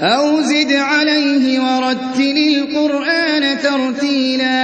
أَوْ زِدْ عَلَيْهِ وَرَتِّلِ الْقُرْآنَ تَرْتِيلًا